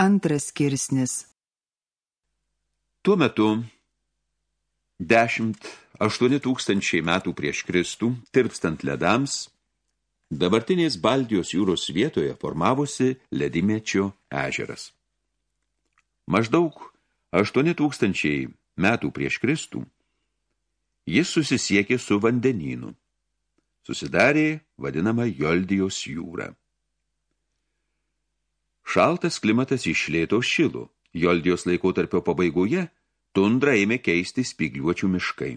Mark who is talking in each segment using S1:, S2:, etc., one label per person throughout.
S1: Antras skirsnis
S2: Tuo metu 10-8 tūkstančiai metų prieš Kristų, tirpstant ledams, dabartinės Baltijos jūros vietoje formavosi ledimečio ežeras. Maždaug 8 tūkstančiai metų prieš Kristų jis susisiekė su vandenynu. Susidarė vadinama Joldijos jūra. Šaltas klimatas išlėto šilų. Joldijos laikotarpio pabaigoje tundra ėmė keisti spigliuočių miškai.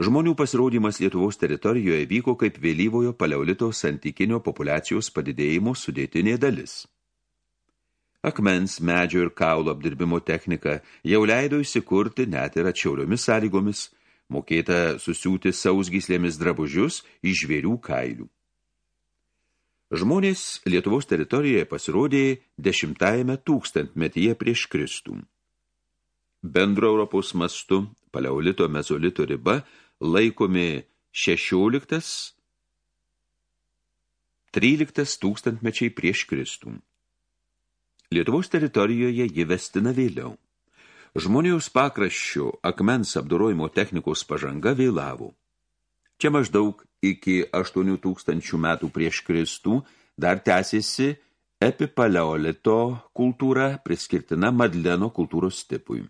S2: Žmonių pasirodymas Lietuvos teritorijoje vyko kaip vėlyvojo paleolito santykinio populiacijos padidėjimo sudėtinė dalis. Akmens, medžio ir kaulo apdirbimo technika jau leido įsikurti net ir atšiauriomis sąlygomis – mokėta susiūti sausgyslėmis drabužius iš žvėrių kailių. Žmonės Lietuvos teritorijoje pasirodė dešimtajame tūkstantmetyje prieš Kristų. Bendro Europos mastu paleolito mezolito riba laikomi 16 13 tūkstantmečiai prieš Kristų. Lietuvos teritorijoje ji vestina vėliau. Žmonijos pakraščių akmens apdorojimo technikos pažanga vėlavo. Čia maždaug iki 8000 metų prieš Kristų dar tęsėsi epipaleolito kultūra priskirtina Madleno kultūros tipui.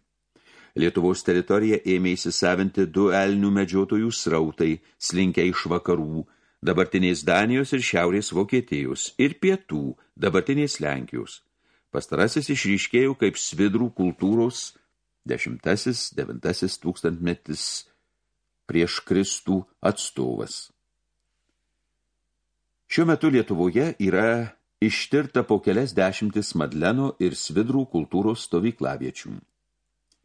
S2: Lietuvos teritorija ėmė įsisavinti du elnių medžiotojų srautai, slinkę iš vakarų, dabartinės Danijos ir Šiaurės Vokietijos ir pietų, dabartinės Lenkijos. Pastarasis išryškėjo kaip svidrų kultūros dešimtasis, devintasis tūkstantmetis prieš Kristų atstovas. Šiuo metu Lietuvoje yra ištirta po kelias dešimtis Madleno ir Svidrų kultūros stovyklaviečių.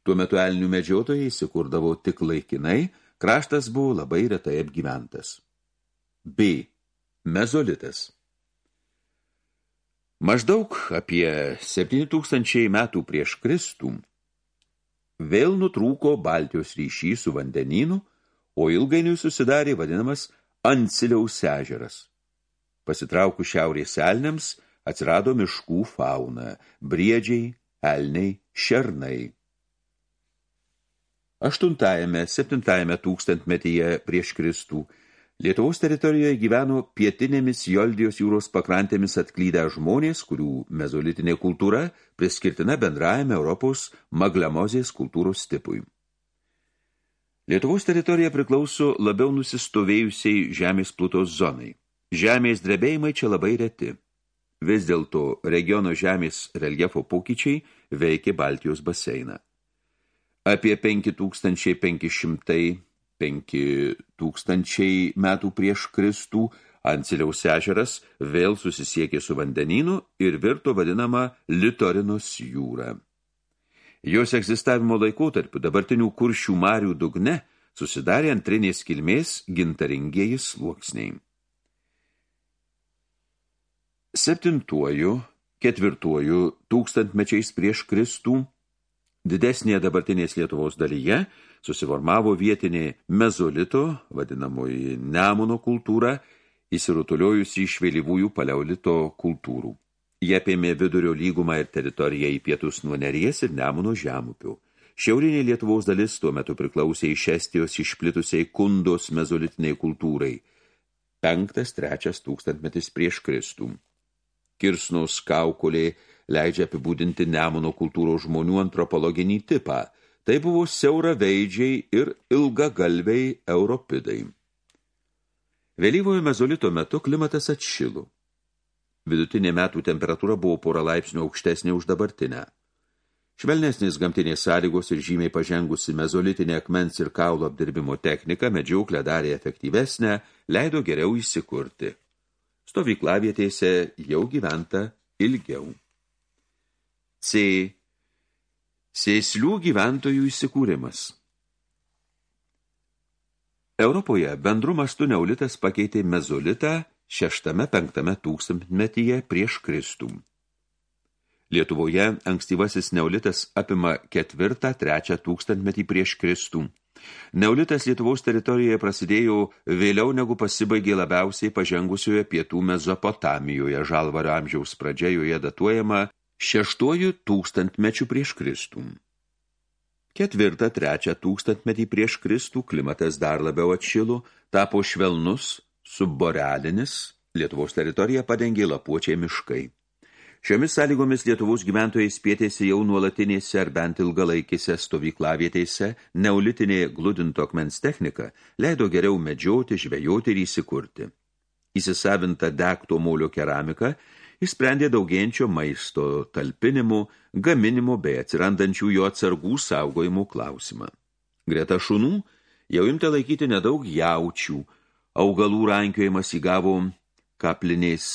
S2: Tuo metu elnių medžiotojai įsikurdavo tik laikinai, kraštas buvo labai retai apgyventas. B. Mezolitas. Maždaug apie 7000 metų prieš Kristų vėl nutrūko Baltijos ryšys su vandenynu, o ilgainiui susidarė vadinamas Anciliaus ežeras. Pasitraukų šiaurės elniams atsirado miškų fauna, briedžiai, elniai, šernai. Aštuntajame, septintajame tūkstantmetyje prieš Kristų Lietuvos teritorijoje gyveno pietinėmis Joldijos jūros pakrantėmis atklydę žmonės, kurių mezolitinė kultūra priskirtina bendrajame Europos maglemozės kultūros tipui. Lietuvos teritorija priklauso labiau nusistovėjusiai žemės plutos zonai. Žemės drebėjimai čia labai reti. Vis dėlto regiono žemės reljefo pokyčiai veikia Baltijos baseiną. Apie 5500 5000 metų prieš Kristų Anciliaus ežeras vėl susisiekė su vandenynu ir virto vadinama Litorinos jūra. Jos egzistavimo laikotarpiu dabartinių kuršių marių dugne susidarė antrinės kilmės gintaringieji sluoksniai. Septintuoju, ketvirtuoju tūkstantmečiais prieš Kristų didesnėje dabartinės Lietuvos dalyje – susiformavo vietinė mezolito, vadinamoji Nemuno kultūra, įsirutuliojusi iš vėlyvųjų paleolito kultūrų. Jie apėmė vidurio lygumą ir teritoriją į pietus nuo Neries ir Nemuno žemupių. Šiaurinė Lietuvos dalis tuo metu priklausė iš Estijos išplitusiai kundos mezolitiniai kultūrai. Penktas, trečias tūkstantmetis prieš Kristų. Kirsnos kaukolė leidžia apibūdinti Nemuno kultūros žmonių antropologinį tipą – Tai buvo siauraveidžiai ir ilgagalviai europidai. Vėlyvojo mezolito metu klimatas atšilo. Vidutinė metų temperatūra buvo porą laipsnių aukštesnė už dabartinę. Švelnesnės gamtinės sąlygos ir žymiai pažengusi mezolitinė akmens ir kaulo apdirbimo technika medžiauklę darė efektyvesnę, leido geriau įsikurti. Stovyklavietėse jau gyventa ilgiau. C sėslių gyventojų įsikūrimas. Europoje bendru mastu neolitas pakeitė mezolitą šeštame penktame tūkstantmetyje prieš Kristų. Lietuvoje ankstyvasis neolitas apima ketvirtą, trečią tūkstantmetį prieš Kristų. Neolitas Lietuvos teritorijoje prasidėjo vėliau negu pasibaigė labiausiai pažengusioje pietų Mezopotamijoje, žalvario amžiaus pradžia joje datuojama šeštuoju tūkstantmečių prieš Kristų. Ketvirtą, trečią tūkstantmetį prieš Kristų klimatas dar labiau atšilo, tapo švelnus, subborelinis, Lietuvos teritoriją padengė lapuočiai miškai. Šiomis sąlygomis Lietuvos gyventojai spėtėsi jau nuolatinėse ar bent ilgalaikėse stovyklavietėse, neolitinė gludinto akmens technika leido geriau medžioti, žvejoti ir įsikurti. Įsisavinta dekto molio keramika išsprendė daugėjančio maisto talpinimų, gaminimo bei atsirandančių jo atsargų saugojimų klausimą. Greta šunų jau imta laikyti nedaug jaučių, augalų rankiojimas įgavo kaplinės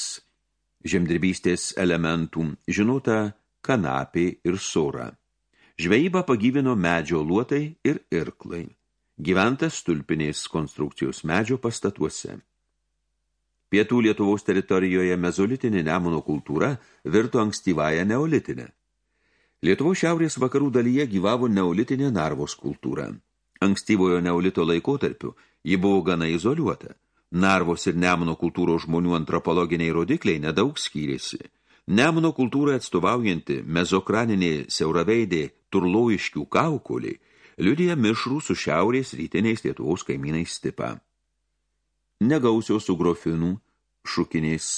S2: žemdirbystės elementų, žinota kanapė ir sora. Žvejybą pagyvino medžio luotai ir irklai. Gyventas stulpinės konstrukcijos medžio pastatuose. Pietų Lietuvos teritorijoje mezolitinė Nemuno kultūra virto ankstyvąją neolitinę. Lietuvos šiaurės vakarų dalyje gyvavo neolitinė Narvos kultūra. Ankstyvojo neolito laikotarpiu ji buvo gana izoliuota – Narvos ir Nemuno kultūros žmonių antropologiniai rodikliai nedaug skyrėsi. Nemuno kultūrai atstovaujanti mezokraninė siauraveidė turloiškių kaukolį liudija mišrų su šiaurės rytiniais Lietuvos kaimynais stipą. Negausios ugrofinų, šukinės,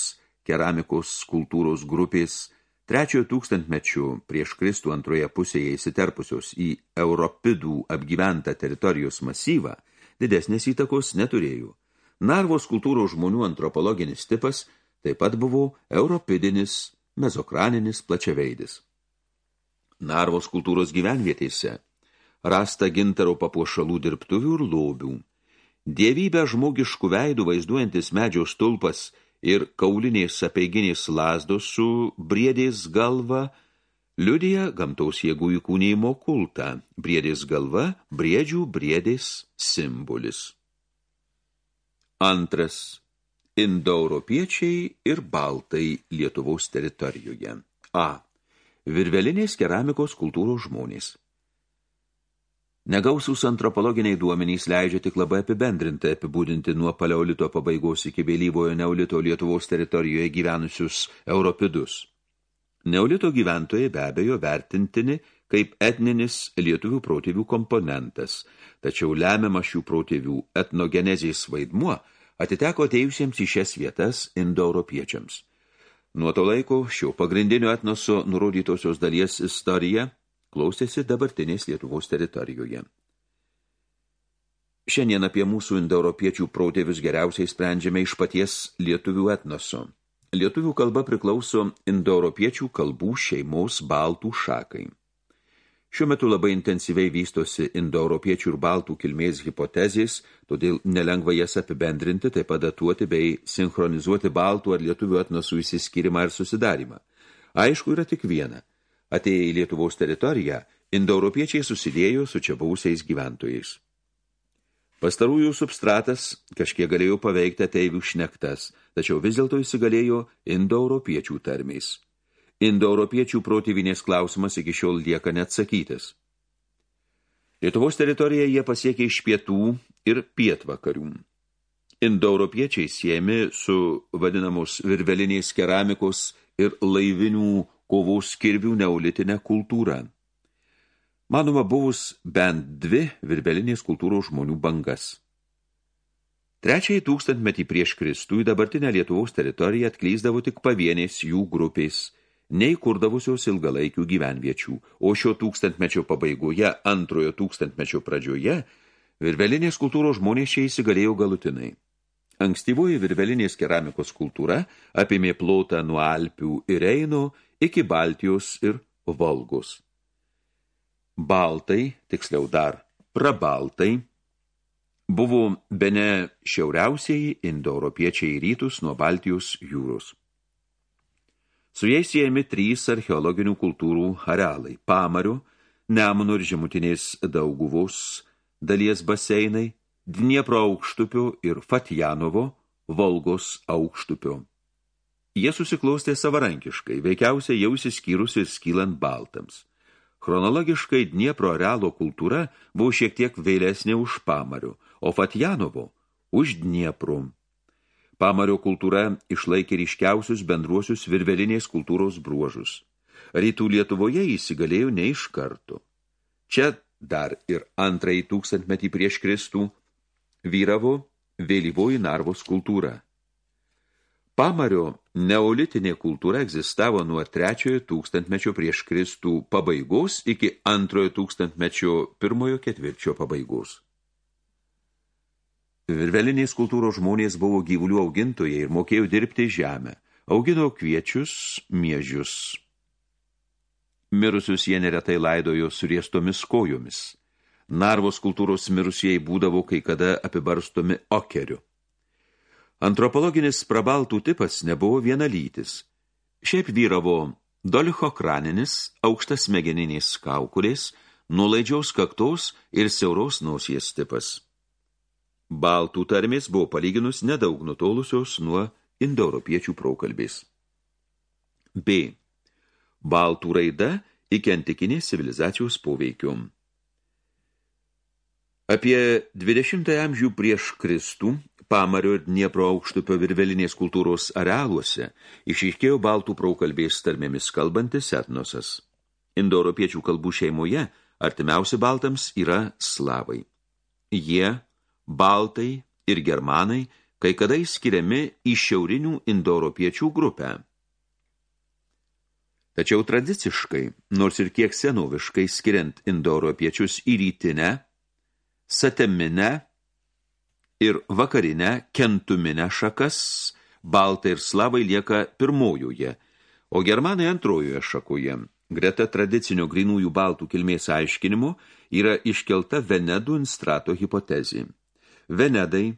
S2: keramikos kultūros grupės trečiojo tūkstantmečių prieš Kristų antroje pusėje įsiterpusios į Europidų apgyventą teritorijos masyvą didesnės įtakos neturėjo. Narvos kultūros žmonių antropologinis tipas taip pat buvo europidinis, mezokraninis plačiaveidis. Narvos kultūros gyvenvietėse rasta gintaro papuošalų dirbtuvių ir lobių. Dievybę žmogiškų veidų vaizduojantis medžio stulpas ir kaulinės apeiginės lasdos su briedės galva liudija gamtaus jėgų įkūnėjimo kultą. Briedės galva, briedžių briedės simbolis. Antras. Indoeuropiečiai ir baltai Lietuvos teritorijoje. A. Virvelinės keramikos kultūros žmonės. Negausūs antropologiniai duomenys leidžia tik labai apibendrintai apibūdinti nuo paleolito pabaigos iki vėlyvojo neolito Lietuvos teritorijoje gyvenusius europidus. Neolito gyventojai be abejo vertintini kaip etninis lietuvių protėvių komponentas, tačiau lemiamas šių protėvių etnogenezės vaidmuo atiteko atėjusiems į šias vietas indoeuropiečiams. Nuo to laiko šio pagrindinio etnoso nurodytosios dalies istorija klausėsi dabartinės Lietuvos teritorijoje. Šiandien apie mūsų indoeuropiečių protėvius geriausiai sprendžiame iš paties lietuvių etnoso. Lietuvių kalba priklauso indoeuropiečių kalbų šeimos baltų šakai. Šiuo metu labai intensyviai vystosi indoeuropiečių ir baltų kilmės hipotezės, todėl nelengva jas apibendrinti, taip padatuoti bei sinchronizuoti baltų ar lietuvių etnosų įsiskyrimą ir susidarimą. Aišku, yra tik viena. Atėję į Lietuvos teritoriją, indoeuropiečiai susidėjo su čia buvusiais gyventojais. Pastarųjų substratas kažkiek galėjo paveikti ateivių šnektas, tačiau vis dėlto įsigalėjo indoeuropiečių tarmiais indoeuropiečių protėvinės klausimas iki šiol lieka neatsakytas. Lietuvos teritoriją jie pasiekė iš pietų ir pietvakarių. Indoeuropiečiai siejami su vadinamos virvelinės keramikos ir laivinių kovos skirvių neolitinę kultūrą. Manoma, buvus bent dvi virvelinės kultūros žmonių bangas. Trečiai tūkstantmetį prieš Kristų į dabartinę Lietuvos teritoriją atklyzdavo tik pavienės jų grupės – nei kurdavusios ilgalaikių gyvenviečių, o šio tūkstantmečio pabaigoje, antrojo tūkstantmečio pradžioje, virvelinės kultūros žmonės čia įsigalėjo galutinai. Ankstyvoji virvelinės keramikos kultūra apimė plotą nuo Alpių ir Eino iki Baltijos ir Volgos. Baltai, tiksliau dar prabaltai, buvo bene šiauriausieji indoeuropiečiai rytus nuo Baltijos jūros. Su jais siejami trys archeologinių kultūrų arealai – Pamarių, Nemuno ir Žemutinės dauguvos, dalies baseinai, Dniepro aukštupio ir Fatjanovo, Volgos aukštupio. Jie susiklostė savarankiškai, veikiausiai jau įsiskyrus ir skylant baltams. Chronologiškai Dniepro arealo kultūra buvo šiek tiek vėlesnė už Pamarių, o Fatjanovo už Dnieprum. Pamario kultūra išlaikė ryškiausius bendruosius virvelinės kultūros bruožus. Rytų Lietuvoje įsigalėjo ne iš karto. Čia dar ir antrąjį tūkstantmetį prieš Kristų vyravo vėlyvoji Narvos kultūra. Pamario neolitinė kultūra egzistavo nuo trečiojo tūkstantmečio prieš Kristų pabaigos iki antrojo tūkstantmečio pirmojo ketvirčio pabaigos. Virvelinės kultūros žmonės buvo gyvulių augintojai ir mokėjo dirbti žemę. Augino kviečius, miežius. Mirusius jie neretai laidojo suriestomis kojomis. Narvos kultūros mirusieji būdavo kai kada apibarstomi okeriu. Antropologinis prabaltų tipas nebuvo vienalytis. Šiaip vyravo dolichokraninis, aukštas smegeninės kaukulės, nulaidžiaus kaktos ir siauraus nosies tipas. Baltų tarmės buvo palyginus nedaug nutolusios nuo indoeuropiečių praukalbės. B. Baltų raida iki antikinės civilizacijos poveikių. Apie 20 amžių prieš Kristų Pamario ir Dniepro aukštupio virvelinės kultūros arealuose išaiškėjo baltų praukalbės tarmėmis kalbantis etnosas. Indoeuropiečių kalbų šeimoje artimiausi baltams yra slavai. Jie, baltai ir germanai, kai kada skiriami į šiaurinių indoeuropiečių grupę. Tačiau tradiciškai, nors ir kiek senoviškai skiriant indoeuropiečius į rytinę, sateminę ir vakarinę kentuminę šakas, baltai ir slavai lieka pirmojoje, o germanai antrojoje šakoje. Greta tradicinio grinųjų baltų kilmės aiškinimo yra iškelta Venedų instrato hipotezė. Venedai,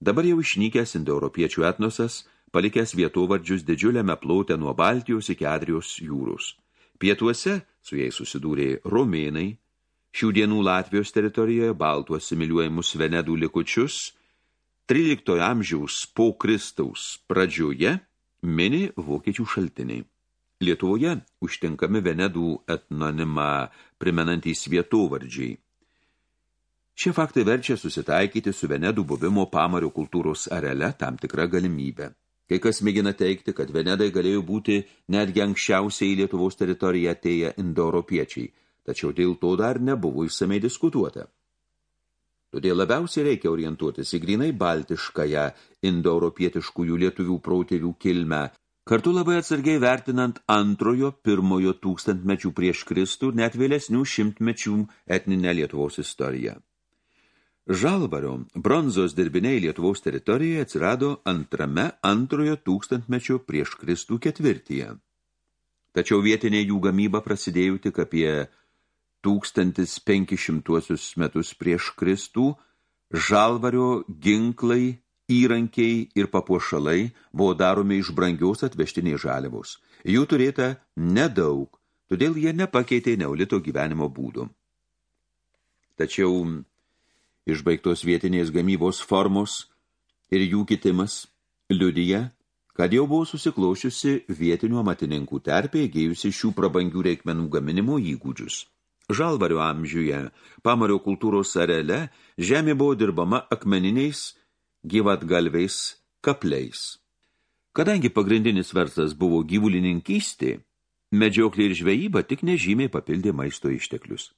S2: dabar jau išnykęs indoeuropiečių etnosas, palikęs vietovardžius didžiuliame plaute nuo Baltijos iki Adrijos jūros. Pietuose su jais susidūrė romėnai, Šių dienų Latvijos teritorijoje baltų asimiliuojamus Venedų likučius 13 amžiaus po Kristaus pradžioje mini vokiečių šaltiniai. Lietuvoje užtinkami Venedų etnonimą primenantys vietovardžiai. Šie faktai verčia susitaikyti su Venedų buvimo pamario kultūros areale tam tikrą galimybę. Kai kas mėgina teikti, kad Venedai galėjo būti netgi anksčiausiai į Lietuvos teritoriją atėję indoeuropiečiai – tačiau dėl to dar nebuvo išsamei diskutuota. Todėl labiausiai reikia orientuotis į grinai baltiškąją indoeuropietiškųjų lietuvių protėvių kilmę, kartu labai atsargiai vertinant antrojo pirmojo tūkstantmečių prieš Kristų net vėlesnių šimtmečių etninę Lietuvos istoriją. Žalvario bronzos dirbiniai Lietuvos teritorijoje atsirado antrame antrojo tūkstantmečio prieš Kristų ketvirtyje. Tačiau vietinė jų gamyba prasidėjo tik apie 1500 metus prieš Kristų žalvario ginklai, įrankiai ir papuošalai buvo daromi iš brangiaus atvežtiniai žaliavos. Jų turėta nedaug, todėl jie nepakeitė neolito gyvenimo būdų. Tačiau išbaigtos vietinės gamybos formos ir jų kitimas liudyja, kad jau buvo susiklošiusi vietinių amatininkų terpė įgėjusi šių prabangių reikmenų gaminimo įgūdžius. Žalvario amžiuje, pamario kultūros areale, žemė buvo dirbama akmeniniais, gyvatgalviais, kapliais. Kadangi pagrindinis verslas buvo gyvulininkystė, medžioklė ir žvejyba tik nežymiai papildė maisto išteklius.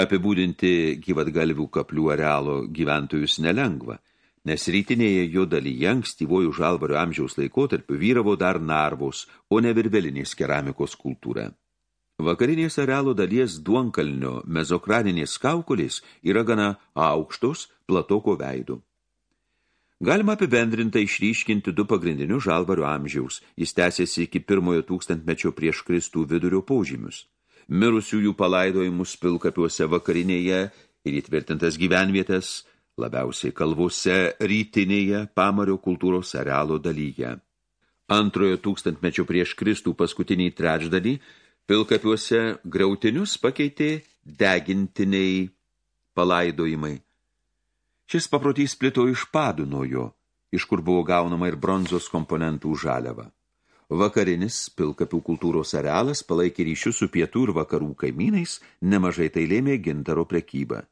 S2: Apibūdinti gyvatgalvių kaplių arealo gyventojus nelengva, nes rytinėje jo dalyje ankstyvojų žalvario amžiaus laikotarpiu vyravo dar narvos, o ne virvelinės keramikos kultūra. Vakarinės arealo dalies duonkalnio mezokraninės kaukulės yra gana aukštos platoko veidų. Galima apibendrintai išryškinti du pagrindinius žalvario amžiaus. Jis tęsiasi iki pirmojo tūkstantmečio prieš Kristų vidurio paužymius. Mirusiųjų palaidojimus pilkapiuose vakarinėje ir įtvirtintas gyvenvietės labiausiai kalvose rytinėje pamario kultūros arealo dalyje. Antrojo tūkstantmečio prieš Kristų paskutinį trečdalį Pilkapiuose grautinius pakeitė degintiniai palaidojimai. Šis paprotys plito iš Padunojo, iš kur buvo gaunama ir bronzos komponentų žaliava. Vakarinis pilkapių kultūros arealas palaikė ryšius su pietų ir vakarų kaimynais, nemažai tai lėmė gintaro prekybą.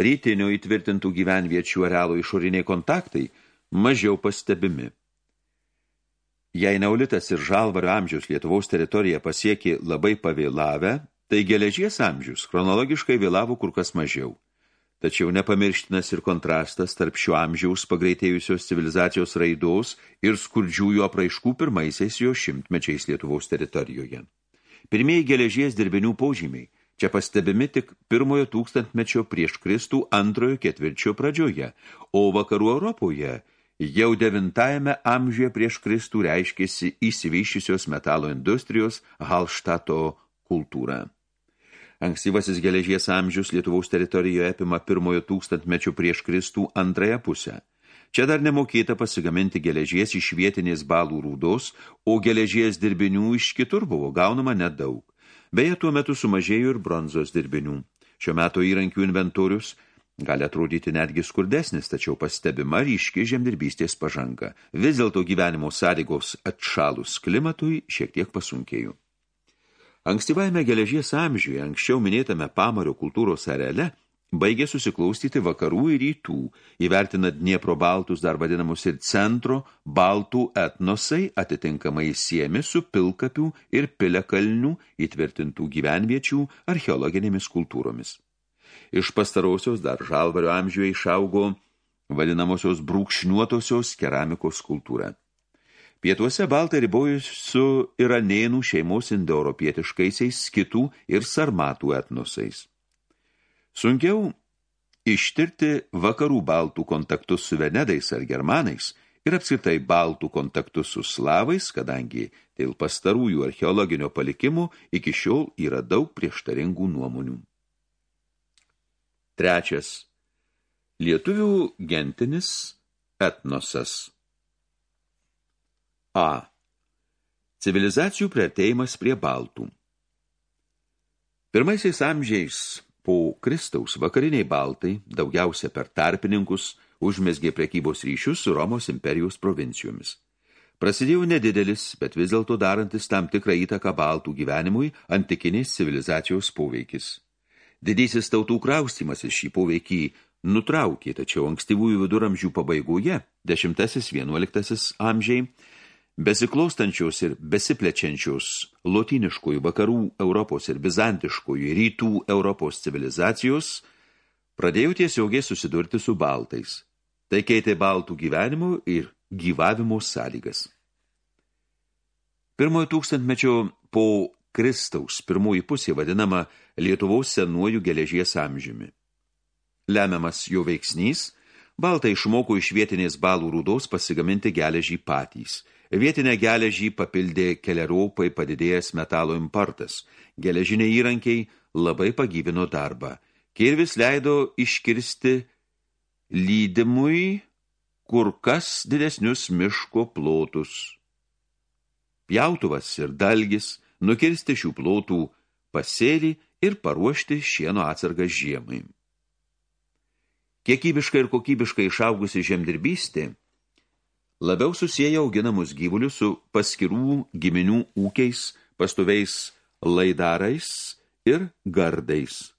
S2: Rytinio įtvirtintų gyvenviečių arealo išoriniai kontaktai mažiau pastebimi. Jei Neulitas ir Žalvario amžiaus Lietuvos teritorija pasiekė labai pavėlavę, tai geležies amžius chronologiškai vėlavo kur kas mažiau. Tačiau nepamirštinas ir kontrastas tarp šio amžiaus pagreitėjusios civilizacijos raidos ir skurdžiųjų apraiškų pirmaisiais jo šimtmečiais Lietuvos teritorijoje. Pirmieji geležies dirbinių požymiai čia pastebimi tik pirmojo tūkstantmečio prieš Kristų antrojo ketvirčio pradžioje, o vakarų Europoje jau devintajame amžiuje prieš Kristų reiškėsi įsivyščiusios metalo industrijos Halštato kultūra. Ankstyvasis geležies amžius Lietuvos teritorijoje apima pirmojo tūkstantmečio prieš Kristų antrąją pusę. Čia dar nemokėta pasigaminti geležies iš vietinės balų rūdos, o geležies dirbinių iš kitur buvo gaunama nedaug. Beje, tuo metu sumažėjo ir bronzos dirbinių. Šio meto įrankių inventorius gali atrodyti netgi skurdesnis, tačiau pastebima ryški žemdirbystės pažanga. Vis dėlto gyvenimo sąlygos atšalus klimatui šiek tiek pasunkėjo. Ankstyvajame geležies amžiuje, anksčiau minėtame pamario kultūros areale, baigė susiklaustyti vakarų ir rytų, įvertina Dniepro baltus, dar vadinamus ir centro, baltų etnosai atitinkamai siemi su pilkapių ir pilekalnių įtvirtintų gyvenviečių archeologinėmis kultūromis. Iš pastarausios dar žalvario amžiuje išaugo vadinamosios brūkšniuotosios keramikos kultūra. Pietuose Baltai ribojus su iranėnų šeimos indoeuropietiškaisiais skitų ir sarmatų etnosais. Sunkiau ištirti vakarų baltų kontaktus su venedais ar germanais ir apskritai baltų kontaktus su slavais, kadangi dėl pastarųjų archeologinio palikimų iki šiol yra daug prieštaringų nuomonių. Trečias. Lietuvių gentinis etnosas. A. Civilizacijų priartėjimas prie baltų. Pirmaisiais amžiais po Kristaus vakariniai baltai, daugiausia per tarpininkus, užmesgė prekybos ryšius su Romos imperijos provincijomis. Prasidėjo nedidelis, bet vis dėlto darantis tam tikrą įtaką baltų gyvenimui antikinės civilizacijos poveikis. Didysis tautų kraustimasis šį poveikį nutraukė, tačiau ankstyvųjų viduramžių pabaigoje, 10-11 amžiai, Besiklaustančios ir besiplečiančios lotiniškųjų vakarų Europos ir bizantiškųjų rytų Europos civilizacijos pradėjo tiesiogiai susidurti su baltais. Tai keitė baltų gyvenimo ir gyvavimo sąlygas. Pirmojo tūkstantmečio po Kristaus pirmoji pusė vadinama Lietuvos senuoju geležies amžiumi. Lemiamas jo veiksnys, baltai išmoko iš vietinės balų rūdos pasigaminti geležį patys – Vietinę geležį papildė keliaraupai padidėjęs metalo importas. Geležiniai įrankiai labai pagyvino darbą. Kirvis leido iškirsti lydimui kur kas didesnius miško plotus. Pjautuvas ir dalgis nukirsti šių plotų pasėlį ir paruošti šieno atsargas žiemai. Kiekybiškai ir kokybiškai išaugusi žemdirbystė – labiau susiję auginamus gyvulius su paskirų giminių ūkiais, pastoviais laidarais ir gardais.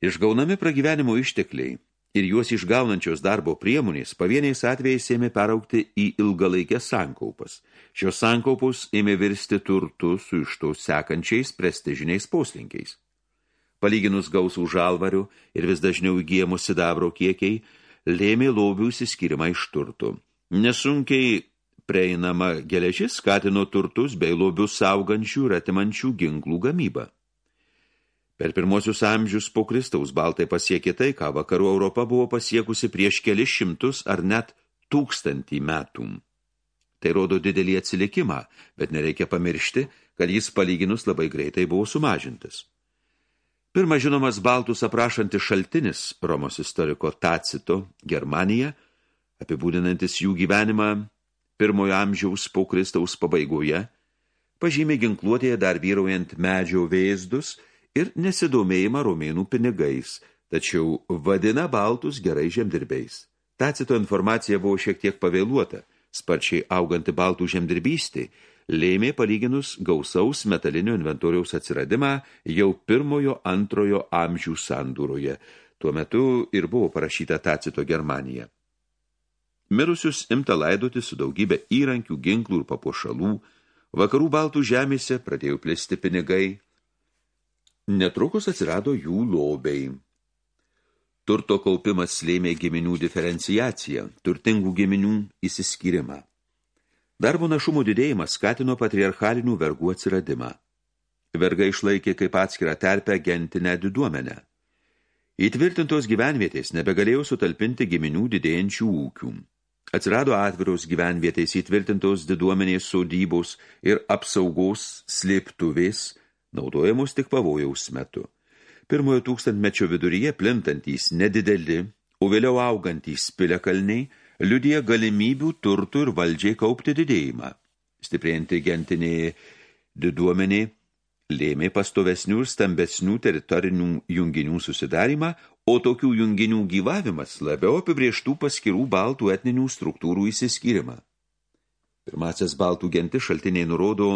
S2: Išgaunami pragyvenimo ištekliai ir juos išgaunančios darbo priemonės pavieniais atvejais ėmė peraukti į ilgalaikės sankaupas. Šios sankaupus ėmė virsti turtu su iš to sekančiais prestižiniais poslinkiais. Palyginus gausų žalvarių ir vis dažniau įgyjamų sidabro kiekiai, lėmė lobių įsiskyrimą iš turtų. Nesunkiai prieinama geležis skatino turtus bei lobius saugančių ir atimančių ginklų gamybą. Per pirmosius amžius po Kristaus baltai pasiekė tai, ką vakarų Europa buvo pasiekusi prieš kelis šimtus ar net tūkstantį metų. Tai rodo didelį atsilikimą, bet nereikia pamiršti, kad jis palyginus labai greitai buvo sumažintas. Pirmas žinomas baltus aprašantis šaltinis Romos istoriko Tacito Germanija, apibūdinantis jų gyvenimą pirmojo amžiaus po Kristaus pabaigoje, pažymė ginkluotėje dar vyraujant medžio vėzdus ir nesidomėjimą romėnų pinigais, tačiau vadina baltus gerai žemdirbiais. Tacito informacija buvo šiek tiek pavėluota, sparčiai auganti baltų žemdirbystė lėmė palyginus gausaus metalinio inventoriaus atsiradimą jau pirmojo antrojo amžių sandūroje. Tuo metu ir buvo parašyta Tacito Germanija. Mirusius imta laidoti su daugybė įrankių, ginklų ir papuošalų, vakarų baltų žemėse pradėjo plėsti pinigai. Netrukus atsirado jų lobiai. Turto kaupimas slėmė giminių diferenciaciją, turtingų giminių įsiskyrimą. Darbo našumo didėjimas skatino patriarchalinių vergų atsiradimą. Vergai išlaikė kaip atskirą terpę gentinę diduomenę. Įtvirtintos gyvenvietės nebegalėjo sutalpinti giminių didėjančių ūkių. Atsirado atviros gyvenvietės įtvirtintos diduomenės sodybos ir apsaugos slėptuvės, naudojamos tik pavojaus metu. Pirmojo tūkstantmečio viduryje plintantys nedideli, o vėliau augantys piliakalniai liudija galimybių turtų ir valdžiai kaupti didėjimą. Stiprėjanti gentinė diduomenė lėmė pastovesnių ir stambesnių teritorinių junginių susidarimą, o tokių junginių gyvavimas labiau apibrieštų paskirų baltų etninių struktūrų įsiskyrimą. Pirmasis baltų genti šaltiniai nurodo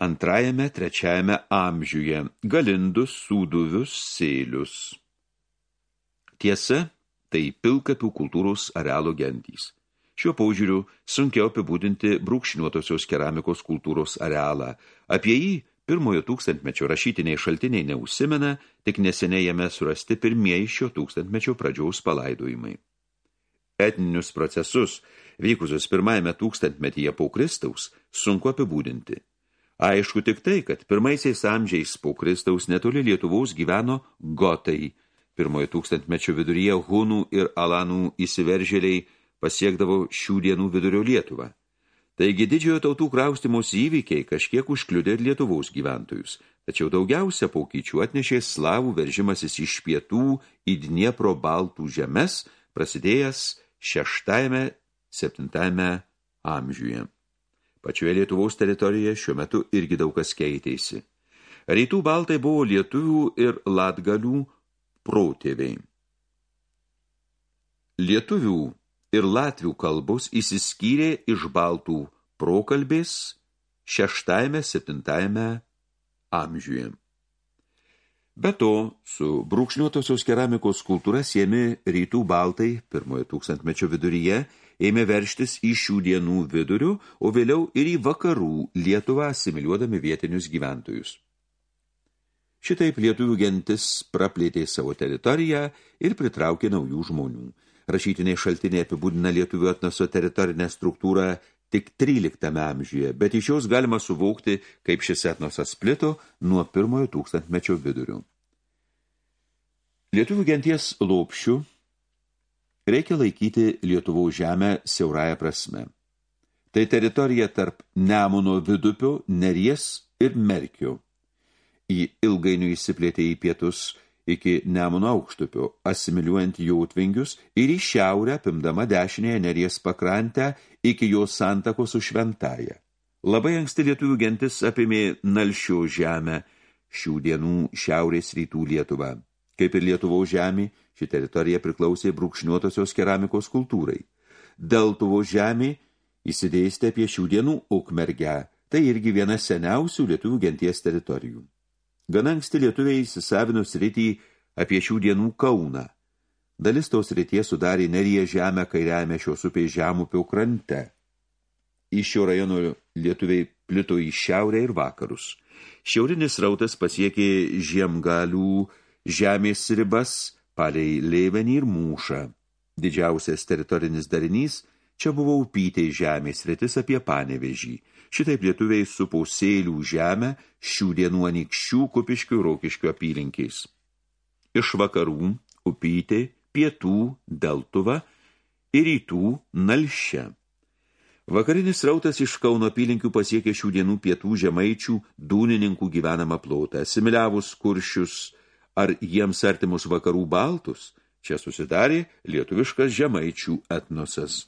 S2: antrajame, trečiajame amžiuje galindus, sūduvius, sėlius. Tiesa, tai pilkapių kultūros arealo gentys. Šiuo paužiūriu sunkiau apibūdinti brūkšniuotosios keramikos kultūros arealą. Apie jį pirmojo tūkstantmečio rašytiniai šaltiniai neužsimena, tik neseniai jame surasti pirmieji šio tūkstantmečio pradžiaus palaidojimai. Etninius procesus, vykusius pirmajame tūkstantmetyje po Kristaus, sunku apibūdinti. Aišku tik tai, kad pirmaisiais amžiais po Kristaus netoli Lietuvos gyveno gotai, pirmojo tūkstantmečio viduryje hunų ir alanų įsiveržėliai pasiekdavo šių dienų vidurio Lietuvą. Taigi didžiojo tautų kraustimus įvykiai kažkiek užkliudė ir Lietuvos gyventojus, tačiau daugiausia pokyčių atnešė slavų veržimasis iš pietų į Dniepro baltų žemes, prasidėjęs šeštajame, septintame amžiuje. Pačioje Lietuvos teritorijoje šiuo metu irgi daug kas keitėsi. Rytų baltai buvo lietuvių ir latgalių protėviai. Lietuvių ir latvių kalbos įsiskyrė iš baltų prokalbės šeštajame, septintajame amžiuje. Be to, su brūkšniuotosios keramikos kultūra siemi rytų baltai pirmojo tūkstantmečio viduryje ėmė verštis į šių dienų vidurių, o vėliau ir į vakarų Lietuvą asimiliuodami vietinius gyventojus. Šitaip lietuvių gentis praplėtė savo teritoriją ir pritraukė naujų žmonių – Rašytiniai šaltiniai apibūdina lietuvių etnoso teritorinę struktūrą tik 13 amžiuje, bet iš jos galima suvokti, kaip šis etnosas plito nuo pirmojo tūkstantmečio vidurių. Lietuvių genties lopšių reikia laikyti Lietuvos žemę siaurąją prasme. Tai teritorija tarp Nemuno vidupio, Neries ir Merkio. Į ilgainiui įsiplėtė į pietus iki Nemuno aukštupio, asimiliuojant jautvingius ir į šiaurę apimdama dešinėje neries pakrantę iki jos santako su šventaja. Labai anksti lietuvių gentis apimė Nalšio žemę, šių dienų šiaurės rytų Lietuvą. Kaip ir Lietuvos žemė, ši teritorija priklausė brūkšniuotosios keramikos kultūrai. Deltuvo žemė įsidėstė apie šių dienų Ukmergę, tai irgi viena seniausių lietuvių genties teritorijų. Gana anksti lietuviai įsisavino sritį apie šių dienų Kauną. Dalis tos srities sudarė nerie žemę kairiame šios upės žemupio krante. Iš šio rajono lietuviai plito į šiaurę ir vakarus. Šiaurinis rautas pasiekė žiemgalių žemės ribas palei lėvenį ir mūšą. Didžiausias teritorinis darinys čia buvo upytei žemės rytis apie panevežį. Šitaip lietuviai supo sėlių žemę šių dienų anikščių kupiškių rokiškių apylinkiais. Iš vakarų upytė, pietų deltuva ir rytų nalšia. Vakarinis rautas iš Kauno apylinkių pasiekė šių dienų pietų žemaičių dūnininkų gyvenamą plotą, asimiliavus kuršius ar jiems artimus vakarų baltus, čia susidarė lietuviškas žemaičių etnosas.